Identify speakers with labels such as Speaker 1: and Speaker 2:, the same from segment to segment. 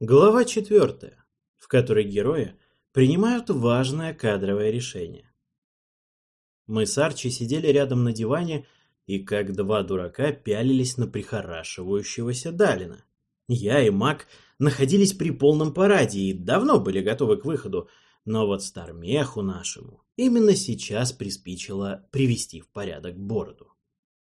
Speaker 1: Глава четвертая, в которой герои принимают важное кадровое решение. Мы с Арчи сидели рядом на диване и, как два дурака, пялились на прихорашивающегося Далина. Я и Мак находились при полном параде и давно были готовы к выходу, но вот Стармеху нашему именно сейчас приспичило привести в порядок бороду.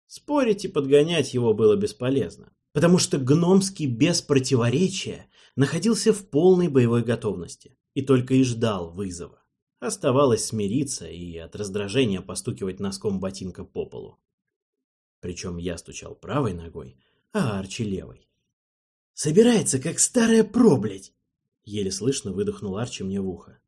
Speaker 1: Спорить и подгонять его было бесполезно, потому что гномский без противоречия находился в полной боевой готовности и только и ждал вызова. Оставалось смириться и от раздражения постукивать носком ботинка по полу. Причем я стучал правой ногой, а Арчи левой. «Собирается, как старая проблядь!» Еле слышно выдохнул Арчи мне в ухо.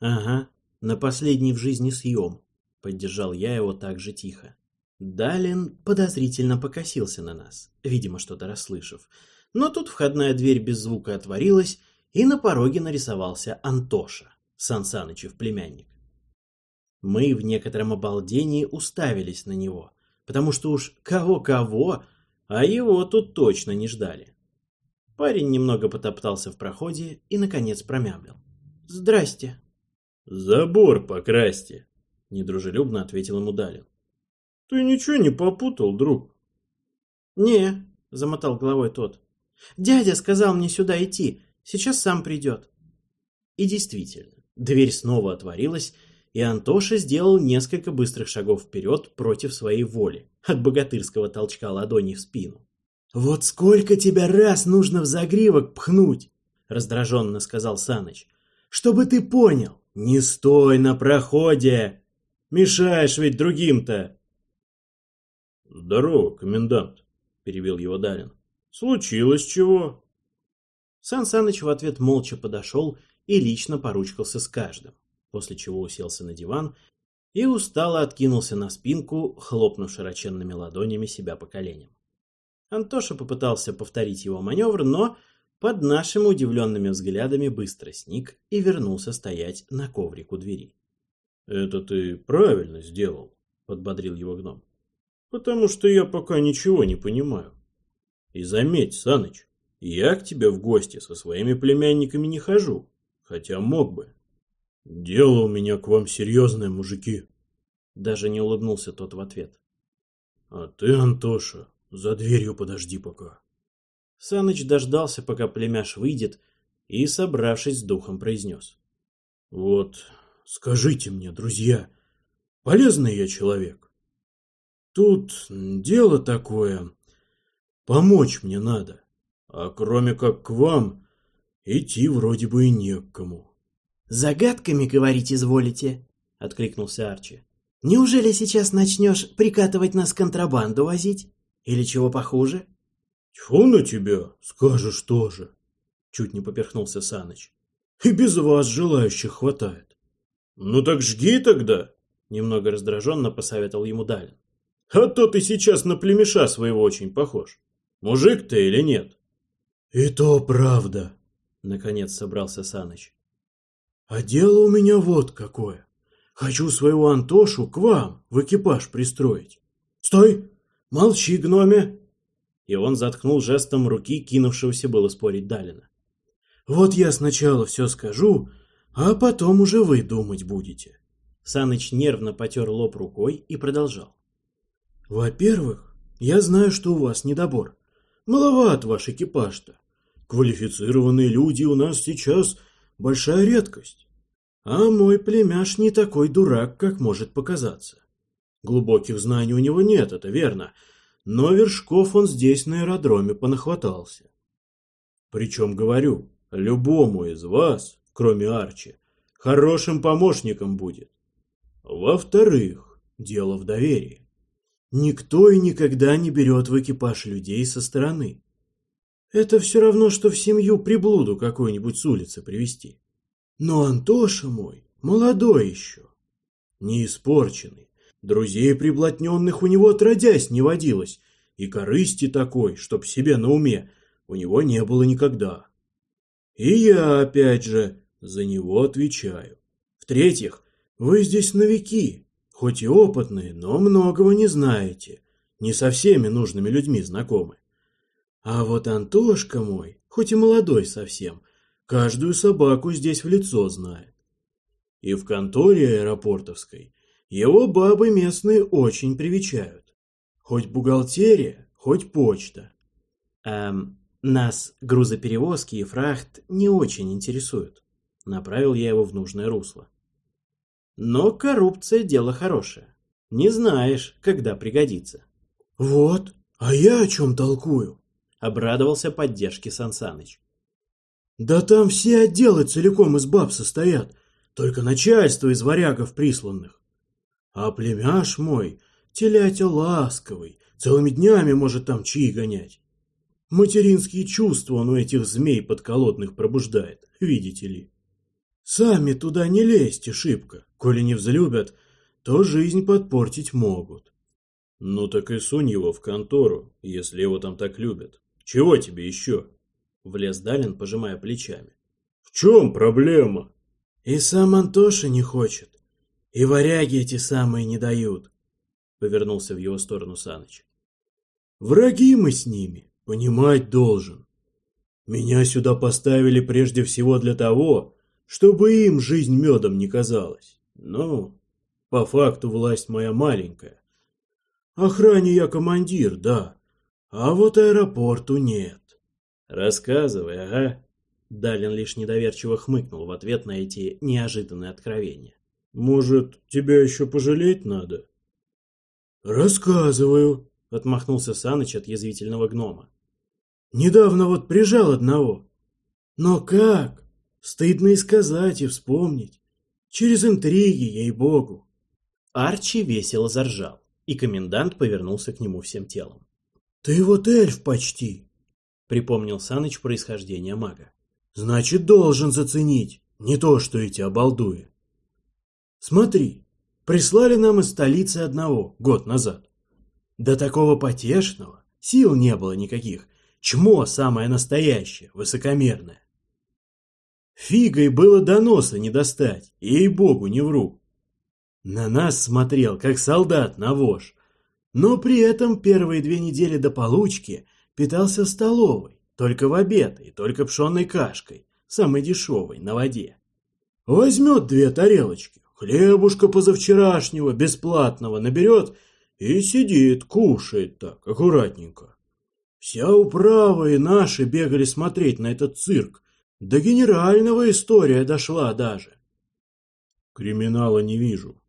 Speaker 1: «Ага, на последний в жизни съем», — поддержал я его так же тихо. Далин подозрительно покосился на нас, видимо, что-то расслышав, но тут входная дверь без звука отворилась, и на пороге нарисовался Антоша, Сансанычев племянник. Мы в некотором обалдении уставились на него, потому что уж кого-кого, а его тут точно не ждали. Парень немного потоптался в проходе и, наконец, промямлил. «Здрасте».
Speaker 2: «Забор покрасьте», —
Speaker 1: недружелюбно ответил ему Далин.
Speaker 2: «Ты ничего не попутал, друг?»
Speaker 1: «Не», — замотал головой тот. Дядя сказал мне сюда идти, сейчас сам придет. И действительно, дверь снова отворилась, и Антоша сделал несколько быстрых шагов вперед против своей воли, от богатырского толчка ладони в спину. «Вот сколько тебя раз нужно в загривок пхнуть!» — раздраженно сказал Саныч. «Чтобы ты понял, не стой на проходе! Мешаешь ведь другим-то!»
Speaker 2: «Здорово, комендант!» — перебил его Дарин. Случилось чего?
Speaker 1: Сан Саныч в ответ молча подошел и лично поручкался с каждым, после чего уселся на диван и устало откинулся на спинку, хлопнув широченными ладонями себя по коленям. Антоша попытался повторить его маневр, но под нашими удивленными взглядами быстро сник и вернулся стоять на коврику двери.
Speaker 2: — Это ты правильно сделал, — подбодрил его гном. — Потому что я пока ничего не понимаю. И заметь, Саныч, я к тебе в гости со своими племянниками не хожу, хотя мог бы. Дело у меня к вам серьезное, мужики.
Speaker 1: Даже не улыбнулся тот в ответ.
Speaker 2: А ты, Антоша, за дверью подожди пока.
Speaker 1: Саныч дождался, пока племяш выйдет, и, собравшись с духом, произнес.
Speaker 2: Вот, скажите мне, друзья, полезный я человек. Тут дело такое, Помочь мне надо. А кроме как к вам, идти вроде бы и не к кому.
Speaker 1: «Загадками говорить изволите?» — откликнулся Арчи. «Неужели сейчас начнешь прикатывать нас контрабанду возить? Или чего похуже?»
Speaker 2: «Тьфу на тебя, скажешь тоже!» — чуть не поперхнулся Саныч. «И без вас желающих хватает». «Ну так жги тогда!» — немного раздраженно посоветовал ему Далин. «А то ты сейчас на племеша своего очень похож. Мужик ты или нет? И то правда, наконец собрался Саныч. А дело у меня вот какое. Хочу своего Антошу к вам в экипаж пристроить. Стой! Молчи, гноме! И он заткнул жестом руки кинувшегося было спорить Далина. Вот я сначала все скажу, а потом уже вы думать будете.
Speaker 1: Саныч нервно потер лоб рукой и продолжал.
Speaker 2: Во-первых, я знаю, что у вас недобор. Маловат ваш экипаж-то. Квалифицированные люди у нас сейчас большая редкость. А мой племяш не такой дурак, как может показаться. Глубоких знаний у него нет, это верно, но вершков он здесь на аэродроме понахватался. Причем, говорю, любому из вас, кроме Арчи, хорошим помощником будет. Во-вторых, дело в доверии. Никто и никогда не берет в экипаж людей со стороны. Это все равно, что в семью приблуду какую-нибудь с улицы привести. Но Антоша мой молодой еще, не испорченный. Друзей приблотненных у него отродясь не водилось, и корысти такой, чтоб себе на уме, у него не было никогда. И я, опять же, за него отвечаю. В-третьих, вы здесь новики, Хоть и опытные, но многого не знаете. Не со всеми нужными людьми знакомы. А вот Антошка мой, хоть и молодой совсем, каждую собаку здесь в лицо знает. И в конторе аэропортовской его бабы местные очень привечают. Хоть бухгалтерия, хоть почта.
Speaker 1: Эм, нас грузоперевозки и фрахт не очень интересуют. Направил я его в нужное русло. Но коррупция – дело хорошее. Не знаешь, когда пригодится.
Speaker 2: Вот, а я о чем толкую?
Speaker 1: Обрадовался поддержке Сансаныч.
Speaker 2: Да там все отделы целиком из баб состоят, только начальство из варягов присланных. А племяш мой, телятя ласковый, целыми днями может там чаи гонять. Материнские чувства он у этих змей подколотных пробуждает, видите ли. Сами туда не лезьте шибко, коли не взлюбят, то жизнь подпортить могут.
Speaker 1: Ну так и сунь его в контору, если его там так любят. Чего тебе еще? Влез Далин, пожимая плечами.
Speaker 2: В чем проблема? И сам Антоша не хочет. И варяги эти самые не дают. Повернулся в его сторону Саныч. Враги мы с ними, понимать должен. Меня сюда поставили прежде всего для того, чтобы им жизнь медом не казалась. Ну, по факту власть моя маленькая. Охране я командир, да, а вот аэропорту нет.
Speaker 1: Рассказывай, ага. Далин лишь недоверчиво хмыкнул в ответ на эти неожиданные откровения.
Speaker 2: Может, тебя еще пожалеть надо? Рассказываю, отмахнулся Саныч от язвительного гнома. Недавно вот прижал одного. Но как? Стыдно и сказать, и вспомнить. Через интриги, ей-богу.
Speaker 1: Арчи весело заржал, и комендант повернулся к нему всем телом.
Speaker 2: «Ты вот эльф почти!» — припомнил Саныч происхождение мага. «Значит, должен заценить, не то что эти обалдуи. Смотри, прислали нам из столицы одного год назад. До такого потешного сил не было никаких, чмо самое настоящее, высокомерное. Фигой было доноса не достать, ей-богу, не вру. На нас смотрел, как солдат на вож, но при этом первые две недели до получки питался столовой, только в обед и только пшенной кашкой, самой дешевой, на воде. Возьмет две тарелочки, хлебушка позавчерашнего, бесплатного наберет и сидит, кушает так, аккуратненько. Вся управа и наши бегали смотреть на этот цирк, до генерального история дошла даже. Криминала не вижу,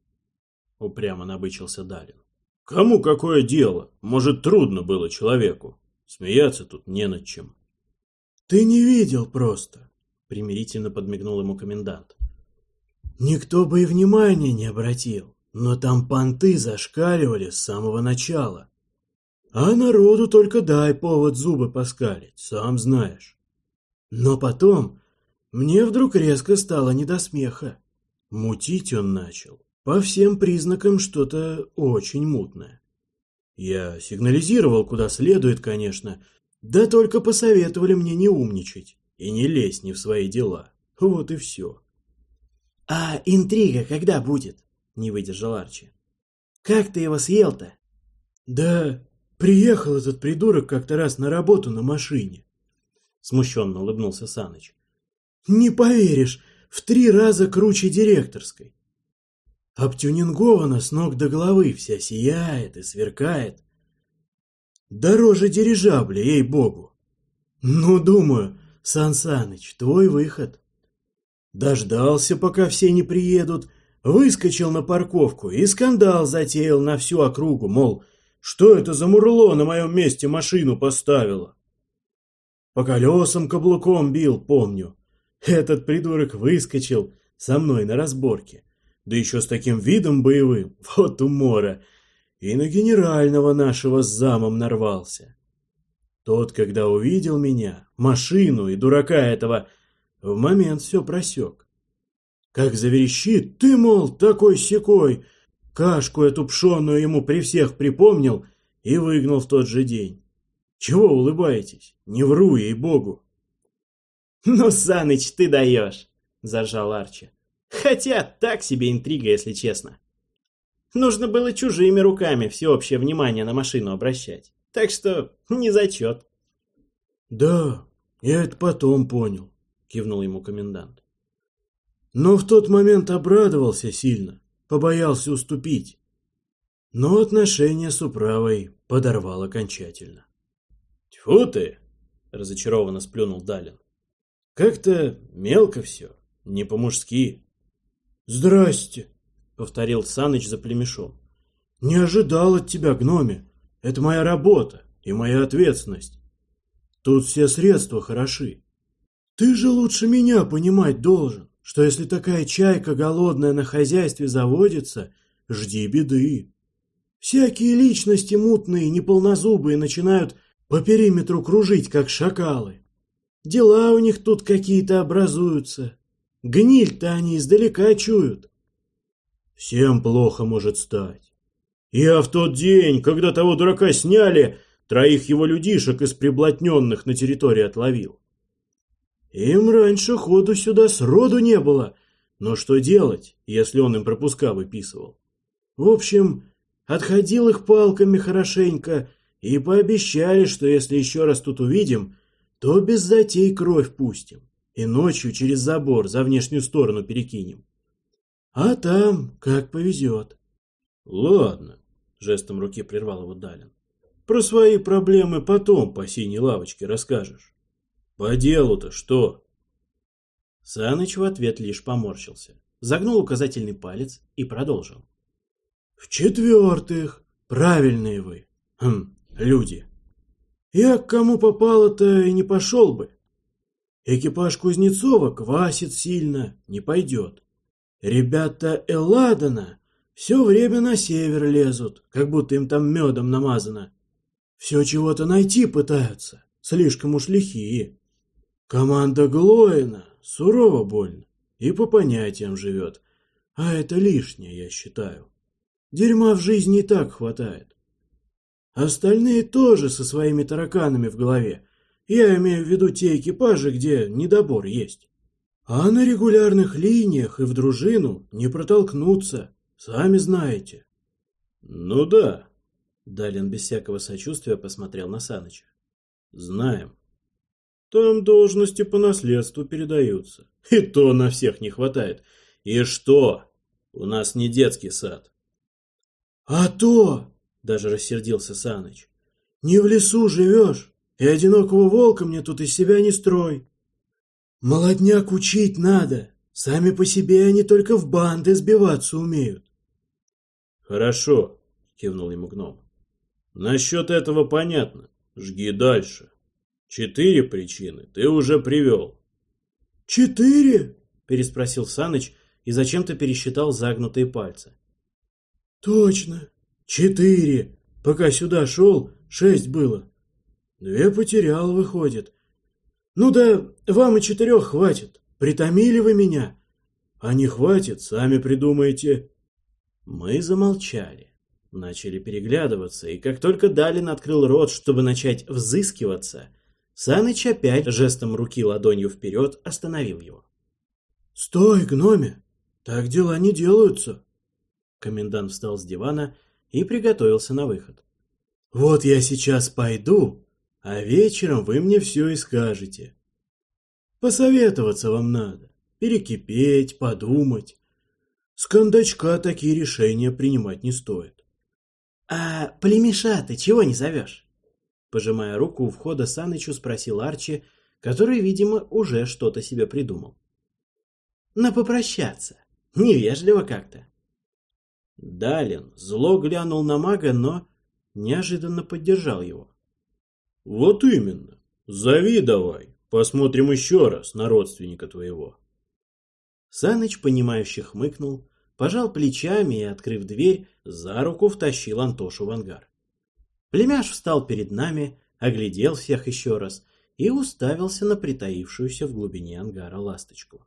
Speaker 2: — упрямо набычился Далин. «Кому какое дело? Может, трудно было человеку. Смеяться тут не над чем». «Ты не видел просто», — примирительно подмигнул ему комендант. «Никто бы и внимания не обратил, но там понты зашкаливали с самого начала. А народу только дай повод зубы поскалить, сам знаешь. Но потом мне вдруг резко стало не до смеха. Мутить он начал. По всем признакам что-то очень мутное. Я сигнализировал куда следует, конечно, да только посоветовали мне не умничать и не лезть не в свои дела. Вот и все. — А интрига когда будет? — не выдержал Арчи. — Как ты его съел-то? — Да приехал этот придурок как-то раз на работу на машине. Смущенно улыбнулся Саныч. — Не поверишь, в три раза круче директорской. Обтюнингована с ног до головы, вся сияет и сверкает. Дороже дирижабля, ей-богу. Ну, думаю, Сан Саныч, твой выход. Дождался, пока все не приедут, выскочил на парковку и скандал затеял на всю округу, мол, что это за мурло на моем месте машину поставило? По колесам каблуком бил, помню. Этот придурок выскочил со мной на разборке да еще с таким видом боевым, вот умора, и на генерального нашего с замом нарвался. Тот, когда увидел меня, машину и дурака этого, в момент все просек. Как заверещит, ты, мол, такой-сякой, кашку эту пшеную ему при всех припомнил и выгнал в тот же день. Чего улыбаетесь? Не вру, ей-богу. — Ну, Саныч, ты даешь, — заржал Арчи. Хотя, так себе интрига, если честно. Нужно было чужими руками всеобщее внимание на машину обращать. Так что не зачет. Да, я это потом понял, кивнул ему комендант. Но в тот момент обрадовался сильно, побоялся уступить. Но отношения с управой подорвал окончательно.
Speaker 1: Тьфу ты! Разочарованно сплюнул Далин. Как-то мелко все, не по-мужски.
Speaker 2: Здрасте,
Speaker 1: повторил Саныч за племешом.
Speaker 2: Не ожидал от тебя, гноме. Это моя работа и моя ответственность. Тут все средства хороши. Ты же лучше меня понимать должен, что если такая чайка голодная на хозяйстве заводится, жди беды. Всякие личности мутные, неполнозубые начинают по периметру кружить, как шакалы. Дела у них тут какие-то образуются. Гниль-то они издалека чуют. Всем плохо может стать. Я в тот день, когда того дурака сняли, троих его людишек из приблотненных на территории отловил. Им раньше ходу сюда сроду не было, но что делать, если он им пропуска выписывал? В общем, отходил их палками хорошенько и пообещали, что если еще раз тут увидим, то без затей кровь пустим и ночью через забор за внешнюю сторону перекинем. А там как повезет.
Speaker 1: Ладно, жестом руки прервал его Далин.
Speaker 2: Про свои проблемы потом по синей лавочке расскажешь. По делу-то что?
Speaker 1: Саныч в ответ лишь поморщился, загнул указательный палец и продолжил.
Speaker 2: В-четвертых, правильные вы, хм, люди. Я к кому попало-то и не пошел бы. Экипаж Кузнецова квасит сильно, не пойдет. Ребята Элладана все время на север лезут, как будто им там медом намазано. Все чего-то найти пытаются, слишком уж лихие. Команда Глоина сурово больно и по понятиям живет, а это лишнее, я считаю. Дерьма в жизни и так хватает. Остальные тоже со своими тараканами в голове. Я имею в виду те экипажи, где недобор есть. А на регулярных линиях и в дружину не протолкнуться, сами знаете.
Speaker 1: Ну да. Далин без всякого сочувствия посмотрел на Саныча. Знаем. Там должности по наследству передаются. И то на всех не хватает. И что? У нас не детский сад.
Speaker 2: А то, даже рассердился Саныч, не в лесу живешь, и одинокого волка мне тут из себя не строй. Молодняк учить надо. Сами по себе они только в банды сбиваться умеют.
Speaker 1: Хорошо, кивнул ему гном. Насчет этого понятно. Жги дальше. Четыре причины ты уже привел.
Speaker 2: Четыре?
Speaker 1: Переспросил Саныч и зачем-то пересчитал загнутые пальцы.
Speaker 2: Точно. Четыре. Пока сюда шел, шесть было. Две потерял, выходит. Ну да, вам и четырех хватит. Притомили вы меня. А не хватит, сами придумайте.
Speaker 1: Мы замолчали. Начали переглядываться, и как только Далин открыл рот, чтобы начать взыскиваться, Саныч опять жестом руки ладонью вперед остановил его.
Speaker 2: «Стой, гноме! Так дела не делаются!»
Speaker 1: Комендант встал с дивана и приготовился на выход.
Speaker 2: «Вот я сейчас пойду, а вечером вы мне все и скажете. Посоветоваться вам надо, перекипеть, подумать. С кондачка такие решения принимать не стоит».
Speaker 1: «А племеша ты чего не зовешь?» Пожимая руку у входа Санычу, спросил Арчи, который, видимо, уже что-то себе придумал. «На попрощаться. Невежливо как-то». Далин зло глянул на мага, но неожиданно поддержал его.
Speaker 2: «Вот именно. Зови давай. Посмотрим еще раз на родственника твоего».
Speaker 1: Саныч, понимающе хмыкнул, пожал плечами и, открыв дверь, за руку втащил Антошу в ангар. Племяш встал перед нами, оглядел всех еще раз и уставился на притаившуюся в глубине ангара ласточку.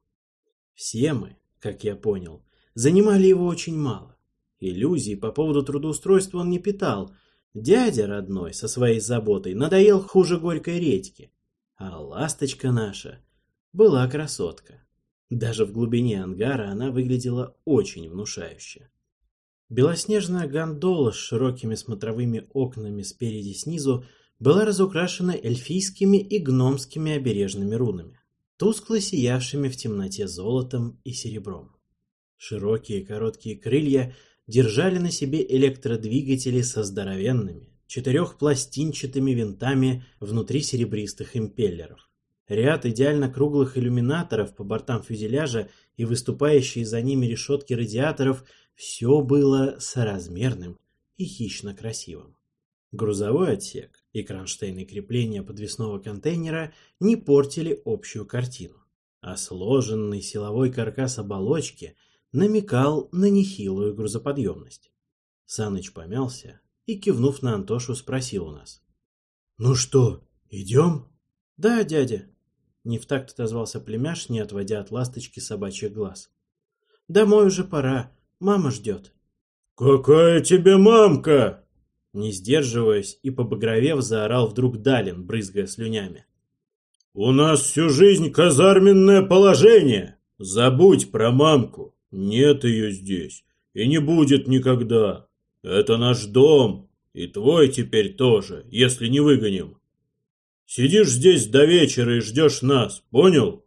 Speaker 1: Все мы, как я понял, занимали его очень мало. Иллюзий по поводу трудоустройства он не питал. Дядя родной со своей заботой надоел хуже горькой редьки. А ласточка наша была красотка. Даже в глубине ангара она выглядела очень внушающе. Белоснежная гондола с широкими смотровыми окнами спереди снизу была разукрашена эльфийскими и гномскими обережными рунами, тускло сиявшими в темноте золотом и серебром. Широкие короткие крылья держали на себе электродвигатели со здоровенными, четырехпластинчатыми винтами внутри серебристых импеллеров. Ряд идеально круглых иллюминаторов по бортам фюзеляжа и выступающие за ними решетки радиаторов – все было соразмерным и хищно красивым. Грузовой отсек и кронштейны крепления подвесного контейнера не портили общую картину, а сложенный силовой каркас оболочки намекал на нехилую грузоподъемность. Саныч помялся и, кивнув на Антошу, спросил у нас.
Speaker 2: «Ну что, идем?»
Speaker 1: «Да, дядя», — не в такт отозвался племяш, не отводя от ласточки собачьих глаз. «Домой уже пора, мама ждет».
Speaker 2: «Какая тебе мамка?»
Speaker 1: Не сдерживаясь и побагровев, заорал вдруг Далин, брызгая слюнями.
Speaker 2: «У нас всю жизнь казарменное положение. Забудь про мамку. Нет ее здесь. И не будет никогда. Это наш дом. И твой теперь тоже, если не выгоним. Сидишь здесь до вечера и ждешь нас, понял?»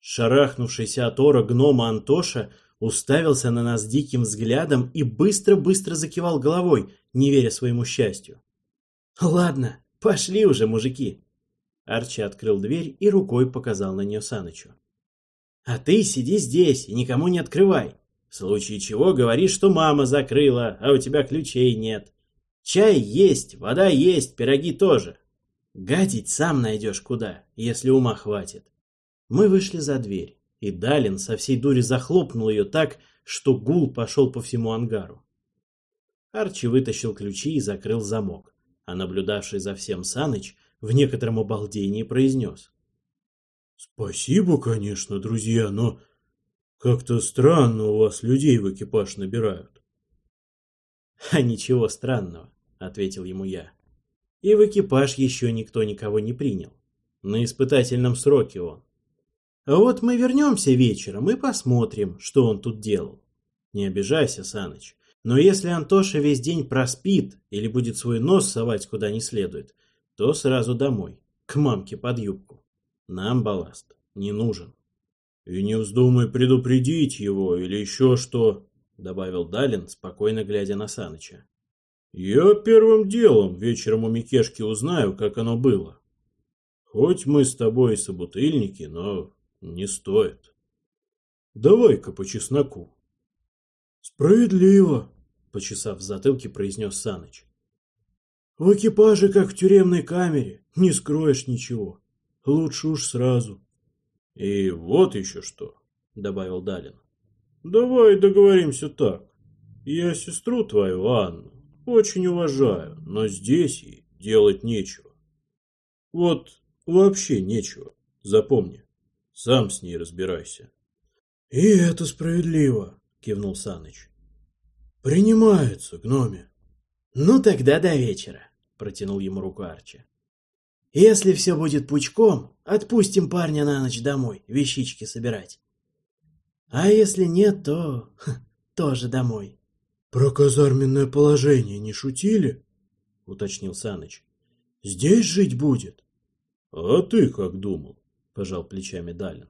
Speaker 1: Шарахнувшийся от ора гнома Антоша уставился на нас диким взглядом и быстро-быстро закивал головой, не веря своему счастью. «Ладно, пошли уже, мужики!» Арчи открыл дверь и рукой показал на нее Санычу. «А ты сиди здесь и никому не открывай. В случае чего говори, что мама закрыла, а у тебя ключей нет. Чай есть, вода есть, пироги тоже. Гадить сам найдешь куда, если ума хватит». Мы вышли за дверь и Далин со всей дури захлопнул ее так, что гул пошел по всему ангару. Арчи вытащил ключи и закрыл замок, а наблюдавший за всем Саныч в некотором обалдении произнес.
Speaker 2: «Спасибо, конечно, друзья, но как-то странно у вас людей в экипаж набирают».
Speaker 1: «А ничего странного», — ответил ему я. «И в экипаж еще никто никого не принял. На испытательном сроке он. Вот мы вернемся вечером и посмотрим, что он тут делал. Не обижайся, Саныч. Но если Антоша весь день проспит или будет свой нос совать куда не следует, то сразу домой, к мамке под юбку. Нам балласт не нужен.
Speaker 2: И не вздумай предупредить его или еще что, добавил Далин, спокойно глядя на Саныча. Я первым делом вечером у Микешки узнаю, как оно было. Хоть мы с тобой и собутыльники, но не стоит. Давай-ка по чесноку. Справедливо, почесав в затылке, произнес Саныч. В экипаже, как в тюремной камере, не скроешь ничего. Лучше уж сразу. И вот еще что, добавил Далин. Давай договоримся так. Я сестру твою, Анну, очень уважаю, но здесь ей делать нечего. Вот вообще нечего, запомни. Сам с ней разбирайся. — И это справедливо, — кивнул Саныч. — Принимается, гноме.
Speaker 1: — Ну тогда до вечера, — протянул ему руку Арчи. — Если все будет пучком, отпустим парня на ночь домой, вещички собирать. А если нет, то ха, тоже домой.
Speaker 2: — Про казарменное положение не шутили? — уточнил Саныч. — Здесь жить будет? — А ты как думал? пожал плечами Далин.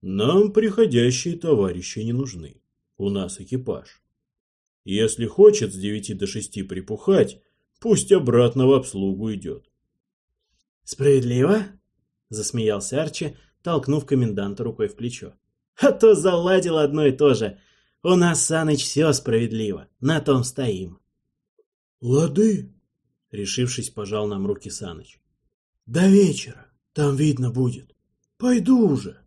Speaker 2: Нам приходящие товарищи не нужны. У нас экипаж. Если хочет с девяти до шести припухать, пусть обратно в обслугу идет.
Speaker 1: Справедливо? Засмеялся Арчи, толкнув коменданта рукой в плечо. А то заладил одно и то же. У нас, Саныч, все справедливо. На том стоим.
Speaker 2: Лады, решившись, пожал нам руки Саныч. До вечера. Там видно будет. Пойду уже.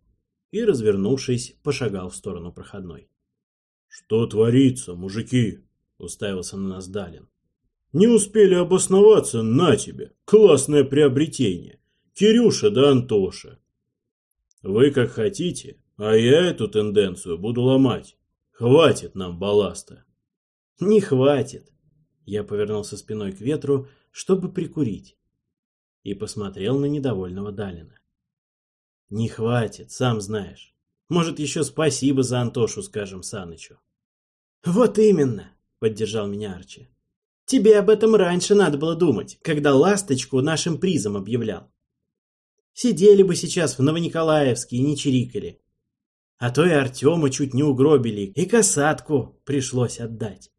Speaker 1: И, развернувшись, пошагал в сторону проходной.
Speaker 2: Что творится, мужики? Уставился на нас Далин. Не успели обосноваться, на тебе. Классное приобретение. Кирюша да Антоша. Вы как хотите, а я эту тенденцию буду ломать. Хватит нам балласта.
Speaker 1: Не хватит. Я повернулся спиной к ветру, чтобы прикурить. И посмотрел на недовольного Далина. Не хватит, сам знаешь. Может, еще спасибо за Антошу скажем Санычу. Вот именно, поддержал меня Арчи. Тебе об этом раньше надо было думать, когда ласточку нашим призом объявлял. Сидели бы сейчас в Новониколаевске и не чирикали. А то и Артема чуть не угробили, и касатку пришлось отдать.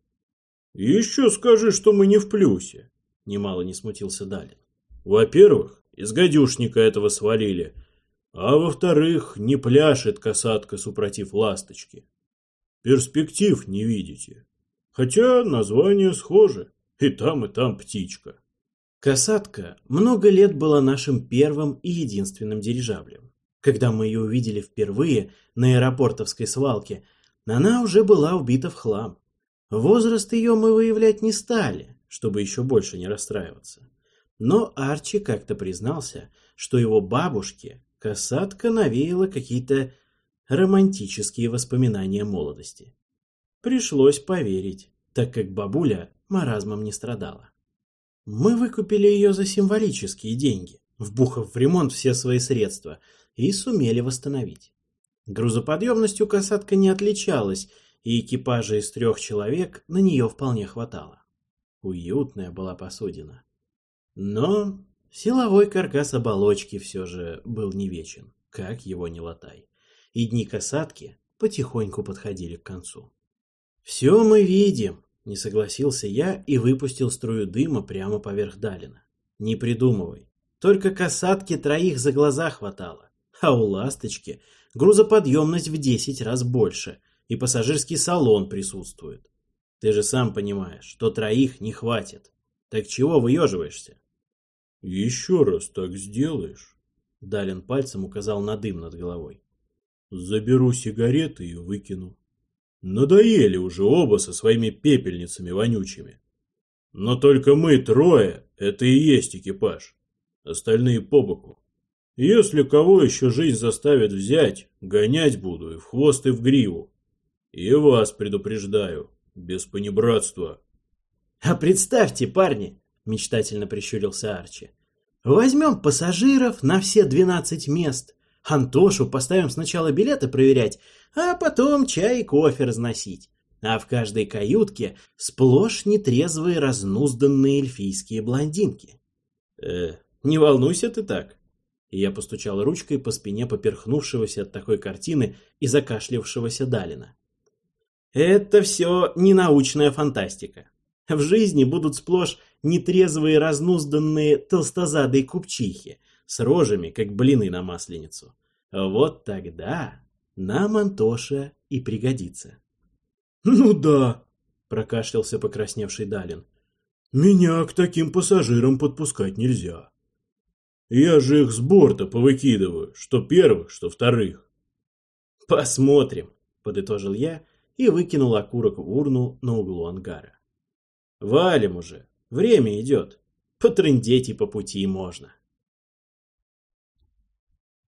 Speaker 2: «Еще скажи, что мы не в плюсе», — немало не смутился Далин. «Во-первых, из гадюшника этого свалили, а во-вторых, не пляшет касатка супротив ласточки. Перспектив не видите. Хотя название схоже, и там, и там птичка».
Speaker 1: Касатка много лет была нашим первым и единственным дирижаблем. Когда мы ее увидели впервые на аэропортовской свалке, она уже была убита в хлам. Возраст ее мы выявлять не стали, чтобы еще больше не расстраиваться. Но Арчи как-то признался, что его бабушке касатка навеяла какие-то романтические воспоминания молодости. Пришлось поверить, так как бабуля маразмом не страдала. Мы выкупили ее за символические деньги, вбухав в ремонт все свои средства, и сумели восстановить. Грузоподъемностью касатка не отличалась, и экипажа из трех человек на нее вполне хватало. Уютная была посудина. Но силовой каркас оболочки все же был не вечен, как его не латай. И дни касатки потихоньку подходили к концу. «Все мы видим», — не согласился я и выпустил струю дыма прямо поверх Далина. «Не придумывай. Только касатки троих за глаза хватало, а у ласточки грузоподъемность в десять раз больше — и пассажирский салон присутствует. Ты же сам понимаешь, что троих не хватит. Так чего выеживаешься?
Speaker 2: Еще раз так сделаешь.
Speaker 1: Далин пальцем указал на дым над головой.
Speaker 2: Заберу сигареты и выкину. Надоели уже оба со своими пепельницами вонючими. Но только мы трое — это и есть экипаж. Остальные по боку. Если кого еще жизнь заставит взять, гонять буду и в хвост, и в гриву. И вас предупреждаю, без понебратства.
Speaker 1: А представьте, парни, мечтательно прищурился Арчи. Возьмем пассажиров на все двенадцать мест. Антошу поставим сначала билеты проверять, а потом чай и кофе разносить. А в каждой каютке сплошь нетрезвые разнузданные эльфийские блондинки. Э, не волнуйся ты так. я постучал ручкой по спине поперхнувшегося от такой картины и закашлявшегося Далина. Это все не научная фантастика. В жизни будут сплошь нетрезвые разнузданные толстозадые купчихи с рожами, как блины на масленицу. Вот тогда нам Антоша и пригодится.
Speaker 2: «Ну да», — прокашлялся покрасневший Далин. «Меня к таким пассажирам подпускать нельзя. Я же их с борта повыкидываю, что первых, что вторых».
Speaker 1: «Посмотрим», — подытожил я, и выкинул окурок в урну на углу ангара. «Валим уже, время идет, потрындеть и по пути можно».